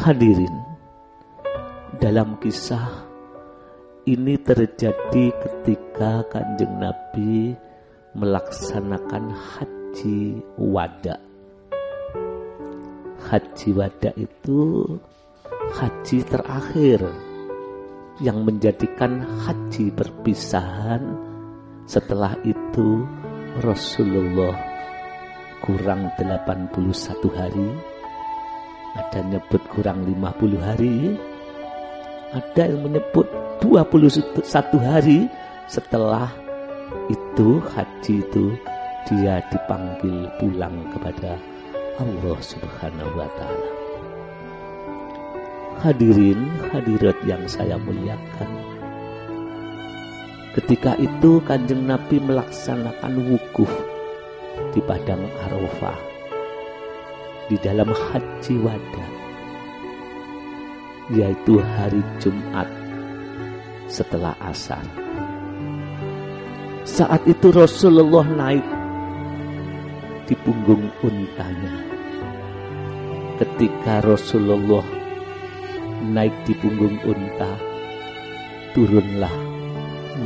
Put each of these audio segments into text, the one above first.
Hadirin, dalam kisah ini terjadi ketika kanjeng Nabi melaksanakan haji wada. Haji wada itu haji terakhir yang menjadikan haji perpisahan setelah itu Rasulullah kurang 81 hari ada nyebut kurang 50 hari ada yang menyebut 21 hari setelah itu haji itu dia dipanggil pulang kepada Allah Subhanahu wa taala. Hadirin, hadirat yang saya muliakan. Ketika itu Kanjeng Nabi melaksanakan wukuf di padang Arafah di dalam haji wada yaitu hari Jumat setelah asar. Saat itu Rasulullah naik di punggung untanya. Ketika Rasulullah naik di punggung unta, turunlah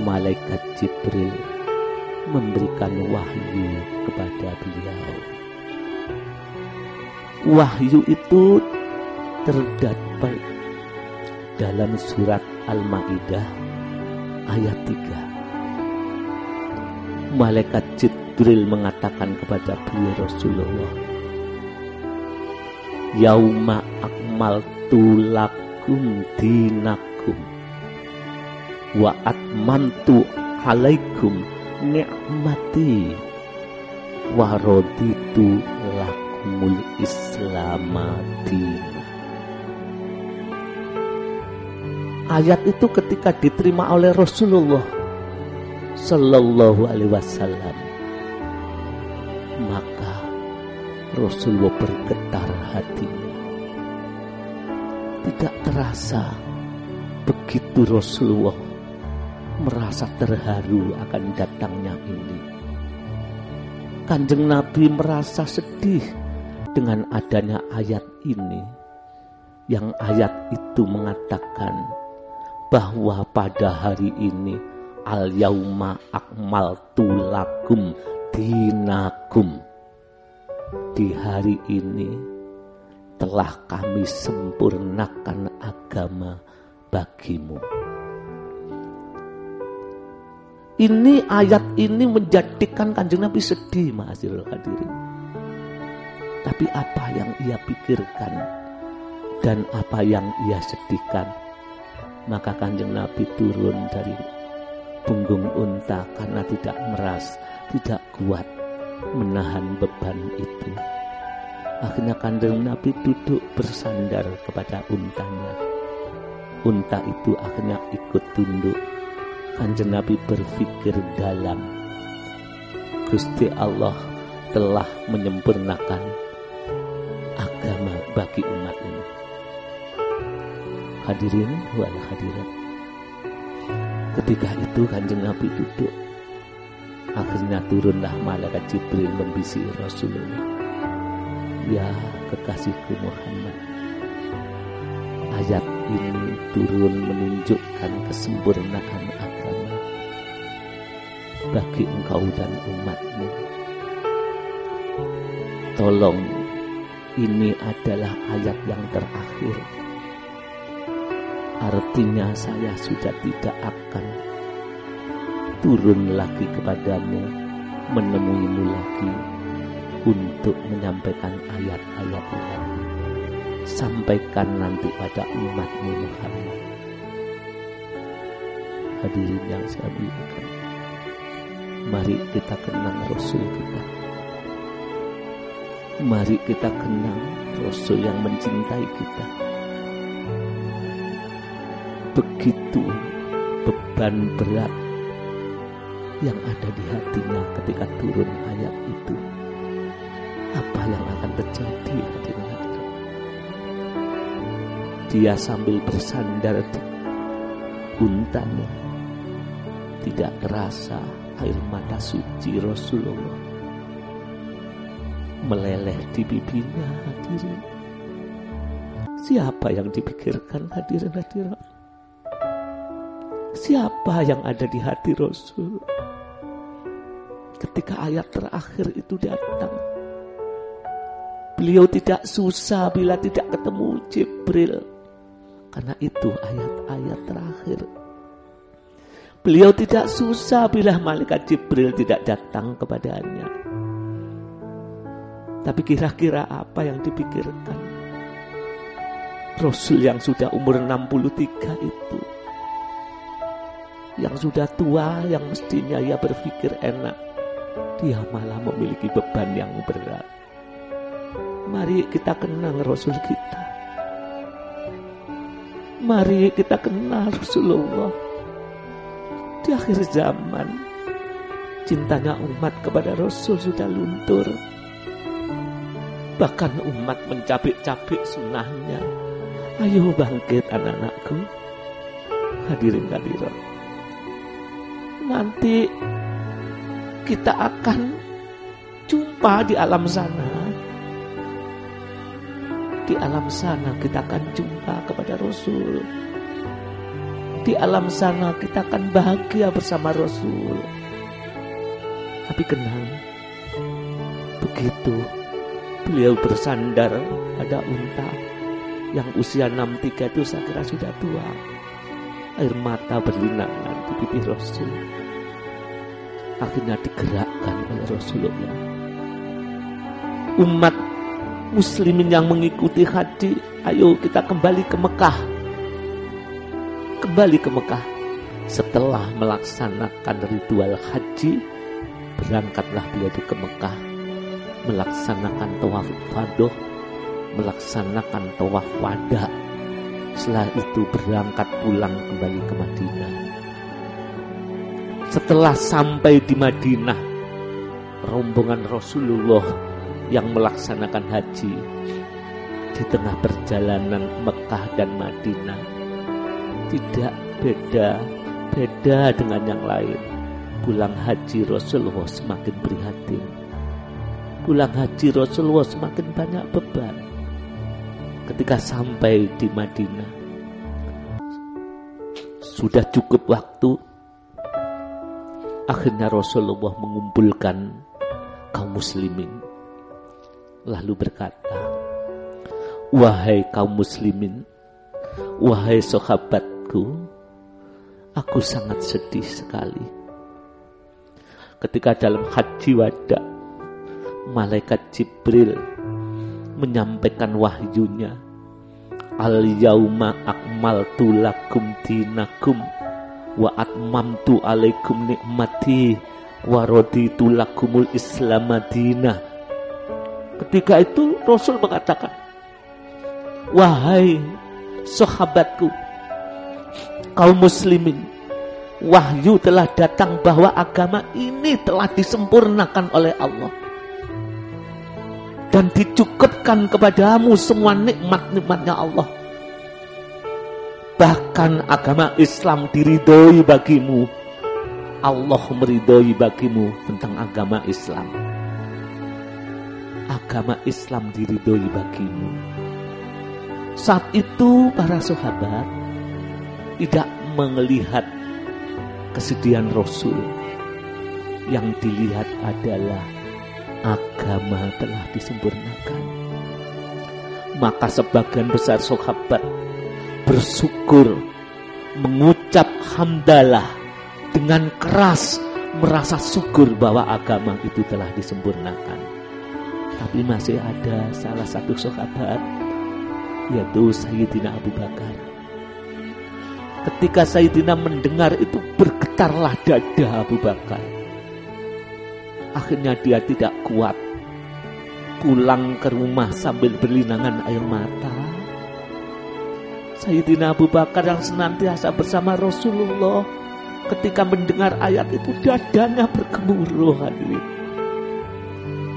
malaikat Jibril memberikan wahyu kepada beliau. Wahyu itu terdapat dalam surat Al-Maidah ayat 3. Malaikat Jibril mengatakan kepada beliau Rasulullah, Yauma akmaltu lakum dinakum wa atmantu alaikum ni'mati wa raditu lakumul islamadina Ayat itu ketika diterima oleh Rasulullah Sallallahu Alaihi Wasallam Maka Rasulullah bergetar hatinya. Tidak terasa Begitu Rasulullah Merasa terharu akan datangnya ini. Kanjeng Nabi merasa sedih Dengan adanya ayat ini. Yang ayat itu mengatakan bahwa pada hari ini al yauma akmaltu lakum dinakum. Di hari ini telah kami sempurnakan agama bagimu. Ini ayat ini menjadikan kanjeng Nabi sedih mahasiswa hadirin tapi apa yang ia pikirkan dan apa yang ia sedihkan maka kanjeng Nabi turun dari punggung unta karena tidak meras, tidak kuat menahan beban itu. Akhirnya kanjeng Nabi duduk bersandar kepada untanya. Unta itu akhirnya ikut tunduk. Kanjeng Nabi berpikir dalam. Gusti Allah telah menyempurnakan bagi umat ini. Hadirin wal hadirat. Ketika itu kanjeng Nabi duduk. Akhirnya turunlah malaikat Jibril membisi Rasulullah. Ya kekasihku Muhammad. Ayat ini turun menunjukkan kesempurnaan agama bagi engkau dan umatmu. Tolong, ini adalah ayat yang terakhir Artinya saya sudah tidak akan turun lagi kepadamu, menemuimu lagi untuk menyampaikan ayat-ayat lagi. Sampaikan nanti pada umatmu Muhammad. Hadirin yang saya muliakan. Mari kita kenang Rasul kita. Mari kita kenang Rasul yang mencintai kita begitu beban berat yang ada di hatinya ketika turun ayat itu. Apa yang akan terjadi hadirin Dia sambil bersandar di untanya. Tidak terasa air mata suci Rasulullah meleleh di bibinya hadirin. Siapa yang dipikirkan hadirin hadirat? Siapa yang ada di hati Rasul? Ketika ayat terakhir itu datang, beliau tidak susah bila tidak ketemu Jibril, karena itu ayat-ayat terakhir. Beliau tidak susah bila malaikat Jibril tidak datang kepadanya. Tapi kira-kira apa yang dipikirkan? Rasul yang sudah umur 63 itu. Yang sudah tua yang mestinya ia berpikir enak. Dia malah memiliki beban yang berat. Mari kita kenal Rasul kita. Mari kita kenal Rasulullah. Di akhir zaman cintanya umat kepada Rasul sudah luntur bahkan umat mencabik-cabik sunnahnya. Ayo bangkit anak-anakku. Hadirin hadirat. Nanti kita akan jumpa di alam sana. Di alam sana kita akan jumpa kepada Rasul. Di alam sana kita akan bahagia bersama Rasul. Tapi kenal Begitu beliau bersandar pada unta yang usia 63 itu saya kira sudah tua. Air mata berlinangan di pipi Rasul. Akhirnya digerakkan oleh Rasulullah. Umat muslimin yang mengikuti haji, ayo kita kembali ke Mekah. Kembali ke Mekah. Setelah melaksanakan ritual haji, berangkatlah beliau ke Mekah melaksanakan tawaf fadoh melaksanakan tawaf wada. Setelah itu berangkat pulang kembali ke Madinah. Setelah sampai di Madinah, rombongan Rasulullah yang melaksanakan haji di tengah perjalanan Mekah dan Madinah tidak beda beda dengan yang lain. Pulang haji Rasulullah semakin prihatin. Pulang haji Rasulullah semakin banyak beban ketika sampai di Madinah. Sudah cukup waktu. Akhirnya Rasulullah mengumpulkan kaum muslimin. Lalu berkata, Wahai kaum muslimin, wahai sahabatku, aku sangat sedih sekali. Ketika dalam haji wada, malaikat Jibril menyampaikan wahyunya. Al yauma akmaltu lakum dinakum wa atmamtu alaikum nikmati wa raditu lakumul islam madinah. Ketika itu Rasul mengatakan, Wahai sahabatku, kaum muslimin, wahyu telah datang bahwa agama ini telah disempurnakan oleh Allah dan dicukupkan kepadamu semua nikmat-nikmatnya Allah. Bahkan agama Islam diridhoi bagimu. Allah meridhoi bagimu tentang agama Islam. Agama Islam diridhoi bagimu. Saat itu para sahabat tidak melihat kesedihan Rasul. Yang dilihat adalah agama telah disempurnakan. Maka sebagian besar sahabat bersyukur mengucap hamdalah dengan keras merasa syukur bahwa agama itu telah disempurnakan. Tapi masih ada salah satu sahabat yaitu Sayyidina Abu Bakar. Ketika Sayyidina mendengar itu bergetarlah dada Abu Bakar Akhirnya dia tidak kuat. Pulang ke rumah sambil berlinangan air mata. Sayyidina Abu Bakar yang senantiasa bersama Rasulullah ketika mendengar ayat itu dadanya bergemuruh hadirin.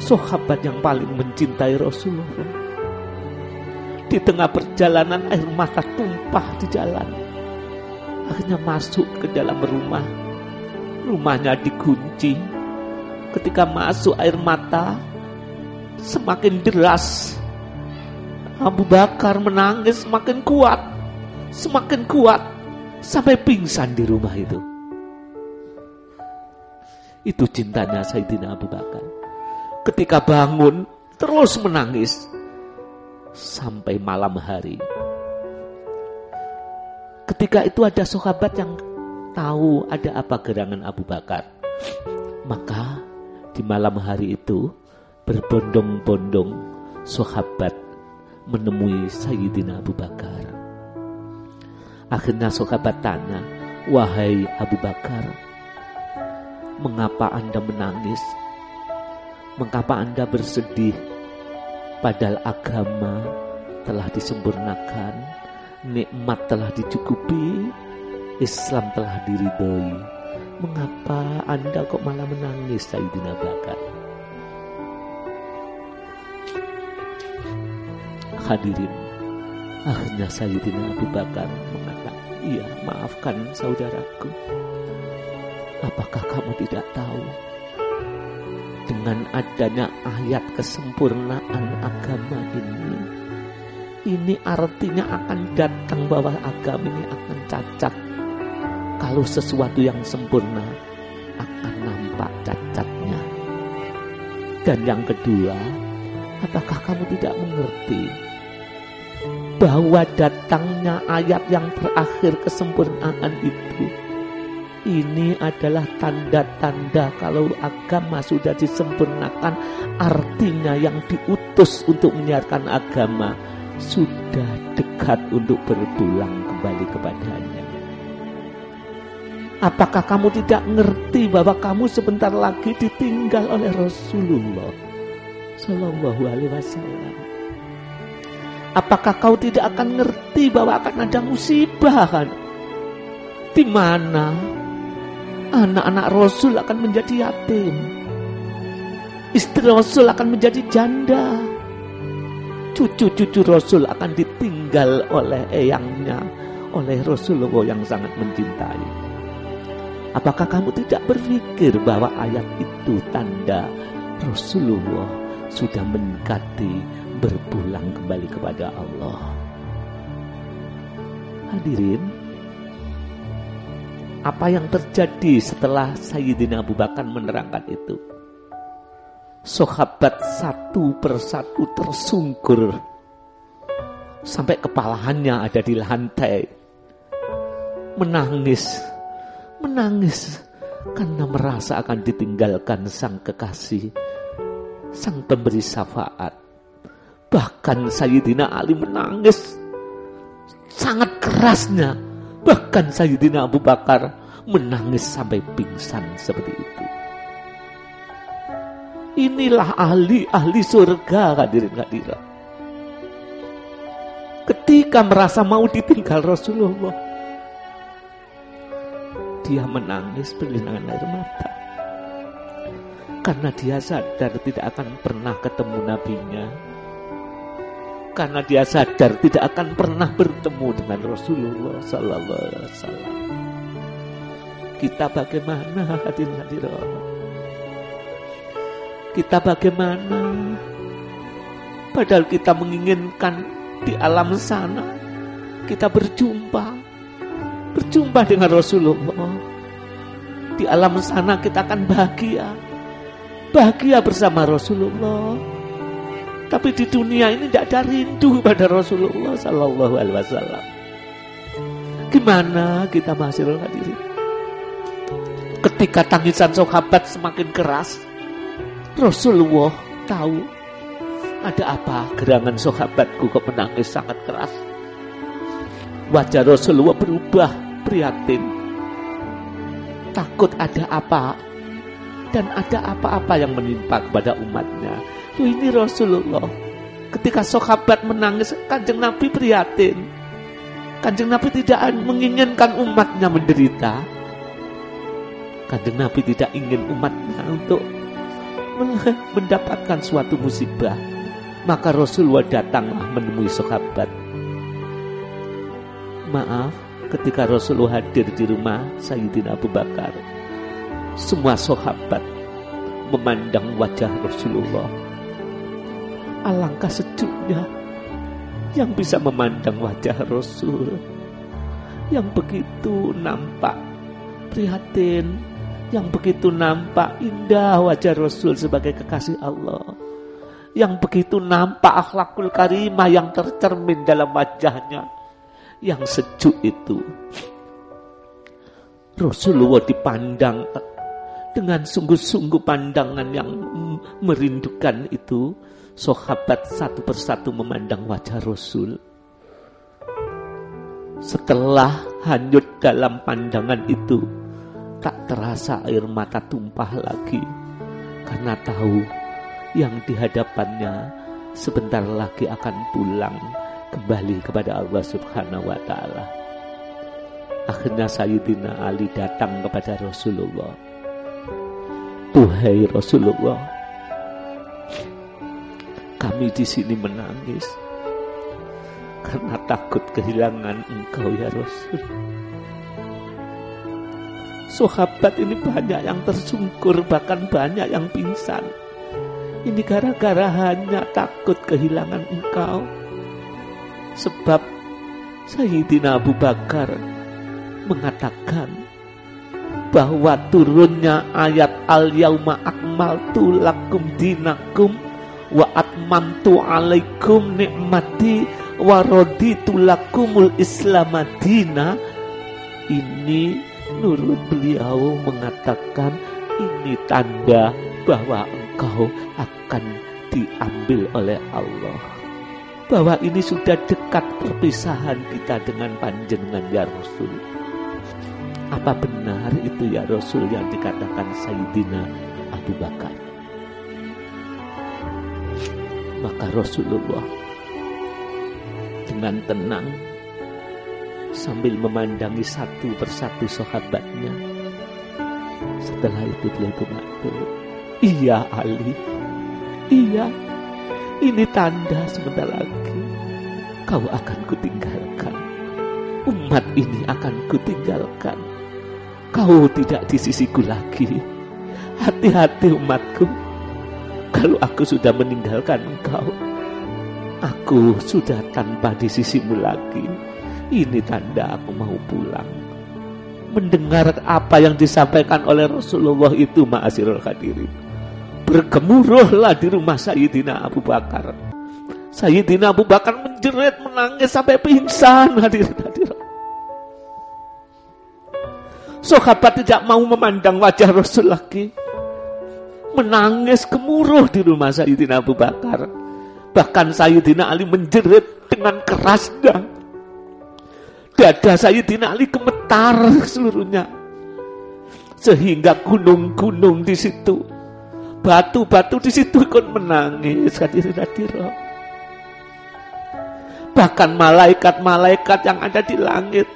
Sahabat yang paling mencintai Rasulullah. Di tengah perjalanan air mata tumpah di jalan. Akhirnya masuk ke dalam rumah. Rumahnya dikunci ketika masuk air mata semakin deras Abu Bakar menangis semakin kuat, semakin kuat, sampai pingsan di rumah itu. Itu cintanya Sayyidina Abu Bakar. Ketika bangun, terus menangis sampai malam hari. Ketika itu ada sahabat yang tahu ada apa gerangan Abu Bakar. Maka di malam hari itu berbondong-bondong sahabat menemui Sayyidina Abu Bakar. Akhirnya sahabat tanya, Wahai Abu Bakar, mengapa Anda menangis? Mengapa Anda bersedih? Padahal agama telah disempurnakan, nikmat telah dicukupi, Islam telah diridhoi. Mengapa Anda kok malah menangis Sayyidina Bakar? Hadirin, akhirnya Sayyidina Abu Bakar mengatakan, Iya, maafkan saudaraku. Apakah kamu tidak tahu? Dengan adanya ayat kesempurnaan agama ini, ini artinya akan datang bahwa agama ini akan cacat. Kalau sesuatu yang sempurna akan nampak cacatnya. Dan yang kedua, apakah kamu tidak mengerti bahwa datangnya ayat yang terakhir kesempurnaan itu. Ini adalah tanda-tanda kalau agama sudah disempurnakan artinya yang diutus untuk menyiarkan agama sudah dekat untuk berpulang kembali kepadanya. Apakah kamu tidak ngerti bahwa kamu sebentar lagi ditinggal oleh Rasulullah? Sallallahu Alaihi Wasallam Apakah kau tidak akan ngerti bahwa akan ada musibah kan? Di mana anak-anak Rasul akan menjadi yatim. Istri Rasul akan menjadi janda. Cucu-cucu Rasul akan ditinggal oleh eyangnya, oleh Rasulullah yang sangat mencintai. Apakah kamu tidak berpikir bahwa ayat itu tanda Rasulullah sudah mendekati berpulang kembali kepada Allah. Hadirin, apa yang terjadi setelah Sayyidina Abu Bakar menerangkan itu? Sahabat satu persatu tersungkur sampai kepalahannya ada di lantai. Menangis, menangis karena merasa akan ditinggalkan sang kekasih, sang pemberi syafaat. Bahkan Sayyidina Ali menangis sangat kerasnya. Bahkan Sayyidina Abu Bakar menangis sampai pingsan seperti itu. Inilah ahli-ahli surga hadirin hadirat. Ketika merasa mau ditinggal Rasulullah, dia menangis berlinangan air mata. Karena dia sadar tidak akan pernah ketemu nabinya, karena dia sadar tidak akan pernah bertemu dengan Rasulullah Sallallahu Alaihi Wasallam. Kita bagaimana hadir hadir Kita bagaimana? Padahal kita menginginkan di alam sana kita berjumpa, berjumpa dengan Rasulullah. Di alam sana kita akan bahagia, bahagia bersama Rasulullah tapi di dunia ini tidak ada rindu pada Rasulullah Sallallahu Alaihi Wasallam. Gimana kita masih hadiri? Ketika tangisan sahabat semakin keras, Rasulullah tahu ada apa gerangan sahabatku kok menangis sangat keras. Wajah Rasulullah berubah prihatin. Takut ada apa dan ada apa-apa yang menimpa kepada umatnya ini Rasulullah. Ketika sahabat menangis, kanjeng Nabi prihatin. Kanjeng Nabi tidak menginginkan umatnya menderita. Kanjeng Nabi tidak ingin umatnya untuk mendapatkan suatu musibah. Maka Rasulullah datanglah menemui sahabat. Maaf, ketika Rasulullah hadir di rumah Sayyidina Abu Bakar, semua sahabat memandang wajah Rasulullah Alangkah sejuknya yang bisa memandang wajah Rasul yang begitu nampak prihatin, yang begitu nampak indah wajah Rasul sebagai kekasih Allah, yang begitu nampak akhlakul karimah yang tercermin dalam wajahnya, yang sejuk itu. Rasulullah dipandang dengan sungguh-sungguh pandangan yang merindukan itu. Sahabat satu persatu memandang wajah Rasul setelah hanyut dalam pandangan itu, tak terasa air mata tumpah lagi karena tahu yang di hadapannya sebentar lagi akan pulang kembali kepada Allah Subhanahu wa taala. Akhirnya Sayyidina Ali datang kepada Rasulullah. Tuhai Rasulullah, kami di sini menangis karena takut kehilangan engkau ya Rasul. Sahabat ini banyak yang tersungkur, bahkan banyak yang pingsan. Ini gara-gara hanya takut kehilangan engkau. Sebab Sayyidina Abu Bakar mengatakan bahwa turunnya ayat al-yauma akmaltu lakum dinakum wa atmamtu alaikum nikmati waraditu lakumul islamadina ini menurut beliau mengatakan ini tanda bahwa engkau akan diambil oleh Allah. Bahwa ini sudah dekat perpisahan kita dengan panjenengan ya Rasul. Apa benar itu ya Rasul yang dikatakan Sayyidina Abu Bakar maka Rasulullah dengan tenang sambil memandangi satu persatu sahabatnya. Setelah itu dia mengaku, Iya Ali, iya, ini tanda sebentar lagi kau akan kutinggalkan. Umat ini akan kutinggalkan. Kau tidak di sisiku lagi. Hati-hati umatku. Kalau aku sudah meninggalkan engkau, Aku sudah tanpa di sisimu lagi. Ini tanda aku mau pulang. Mendengar apa yang disampaikan oleh Rasulullah itu ma'asirul hadirin. Bergemuruhlah di rumah Sayyidina Abu Bakar. Sayyidina Abu Bakar menjerit, menangis sampai pingsan hadirin hadirin. Sahabat tidak mau memandang wajah Rasul lagi. Menangis gemuruh di rumah Sayyidina Abu Bakar Bahkan Sayyidina Ali menjerit dengan kerasnya. Dada Sayyidina Ali gemetar seluruhnya. Sehingga gunung-gunung di situ, batu-batu di situ ikut menangis hadirin hadirat. Bahkan malaikat-malaikat yang ada di langit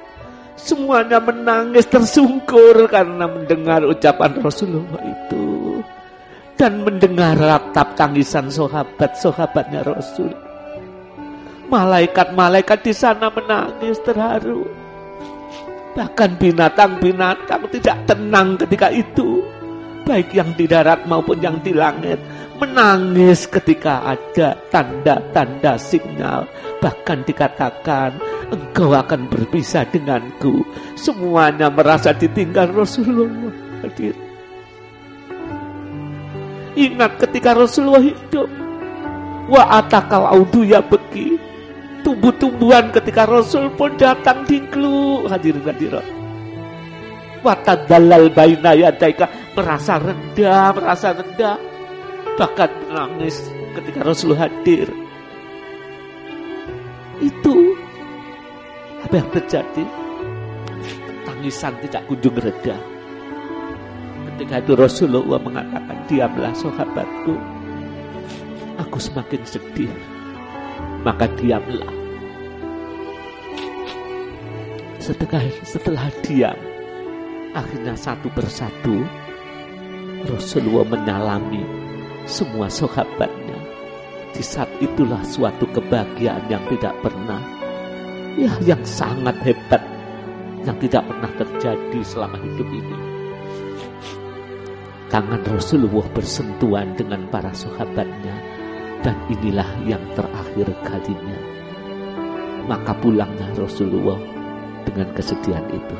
semuanya menangis tersungkur karena mendengar ucapan Rasulullah itu dan mendengar ratap tangisan sahabat-sahabatnya Rasul. Malaikat-malaikat di sana menangis terharu. Bahkan binatang-binatang tidak tenang ketika itu. Baik yang di darat maupun yang di langit. Menangis ketika ada tanda-tanda sinyal. Bahkan dikatakan, engkau akan berpisah denganku. Semuanya merasa ditinggal Rasulullah. Hadir. Ingat ketika Rasulullah hidup. Wa atakal audu ya beki. Tumbuh-tumbuhan ketika Rasul pun datang di klu. Hadirin hadirat. Watadallal baina yadaika. Merasa rendah, merasa rendah. Bahkan menangis ketika Rasul hadir. Itu apa yang terjadi? Tangisan tidak kunjung reda Ketika itu Rasulullah mengatakan, diamlah sahabatku. Aku semakin sedih. Maka diamlah. Setelah, setelah diam, akhirnya satu persatu Rasulullah menyalami semua sahabatnya. Di saat itulah suatu kebahagiaan yang tidak pernah, ya yang sangat hebat, yang tidak pernah terjadi selama hidup ini tangan Rasulullah bersentuhan dengan para sahabatnya dan inilah yang terakhir kalinya Maka pulangnya Rasulullah dengan kesedihan itu.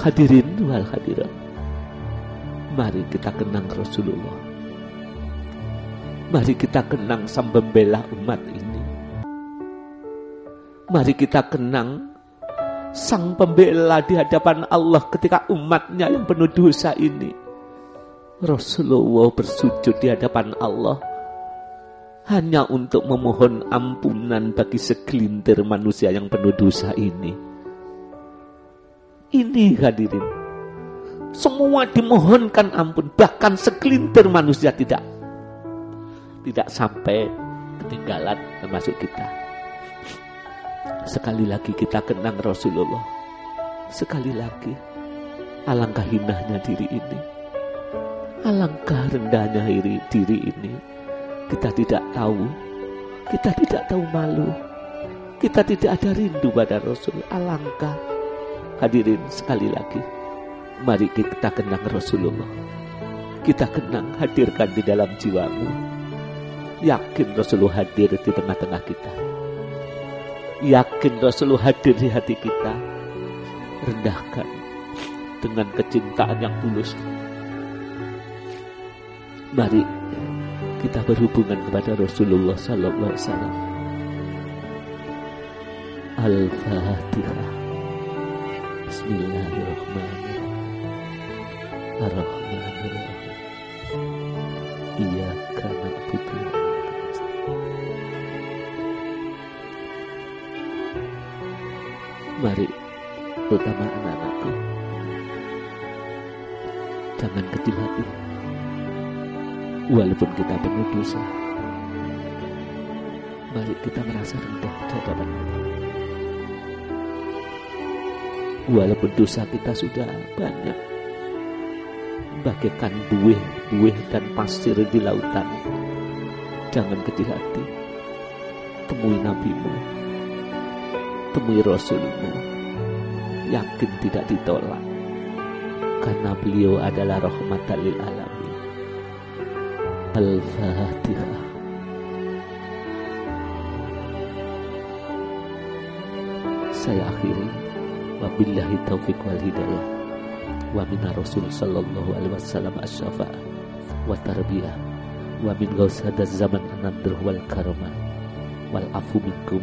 Hadirin wal hadirat. Mari kita kenang Rasulullah. Mari kita kenang sang pembela umat ini. Mari kita kenang sang pembela di hadapan Allah ketika umatnya yang penuh dosa ini. Rasulullah bersujud di hadapan Allah hanya untuk memohon ampunan bagi segelintir manusia yang penuh dosa ini. Ini hadirin. Semua dimohonkan ampun, bahkan segelintir manusia tidak tidak sampai ketinggalan termasuk kita. Sekali lagi kita kenang Rasulullah. Sekali lagi alangkah hinahnya diri ini. Alangkah rendahnya diri ini kita tidak tahu, kita tidak tahu malu, kita tidak ada rindu pada Rasul. Alangkah hadirin sekali lagi, mari kita kenang Rasulullah. Kita kenang hadirkan di dalam jiwamu. Yakin Rasulullah hadir di tengah-tengah kita. Yakin Rasulullah hadir di hati kita. Rendahkan dengan kecintaan yang tulus. Mari kita berhubungan kepada Rasulullah Sallallahu Alaihi Wasallam. Al-Fatihah. Bismillahirrahmanirrahim. Ar-Rahmanirrahim. Mari, terutama anak-anakku, jangan kecil hati walaupun kita penuh dosa. Mari kita merasa rendah di hadapan. Walaupun dosa kita sudah banyak, bagaikan buih-buih dan pasir di lautan. Jangan kecil hati. Temui nabimu, temui rasulmu, yakin tidak ditolak. Karena beliau adalah rahmatan lil alam. Al-Fatihah. Saya akhiri. Wabillahi taufiq wal hidayah. Wa minna rasul sallallahu alaihi wasallam asyafa Wa tarbiyah Wa min gausadat zaman anadruh wal karma Wal afu minkum